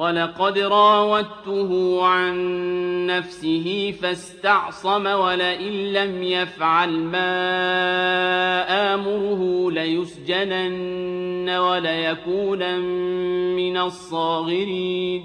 ولقد راودته عن نفسه فاستعصم ولئن لم يفعل ما آمره ليسجنن وليكون من الصاغرين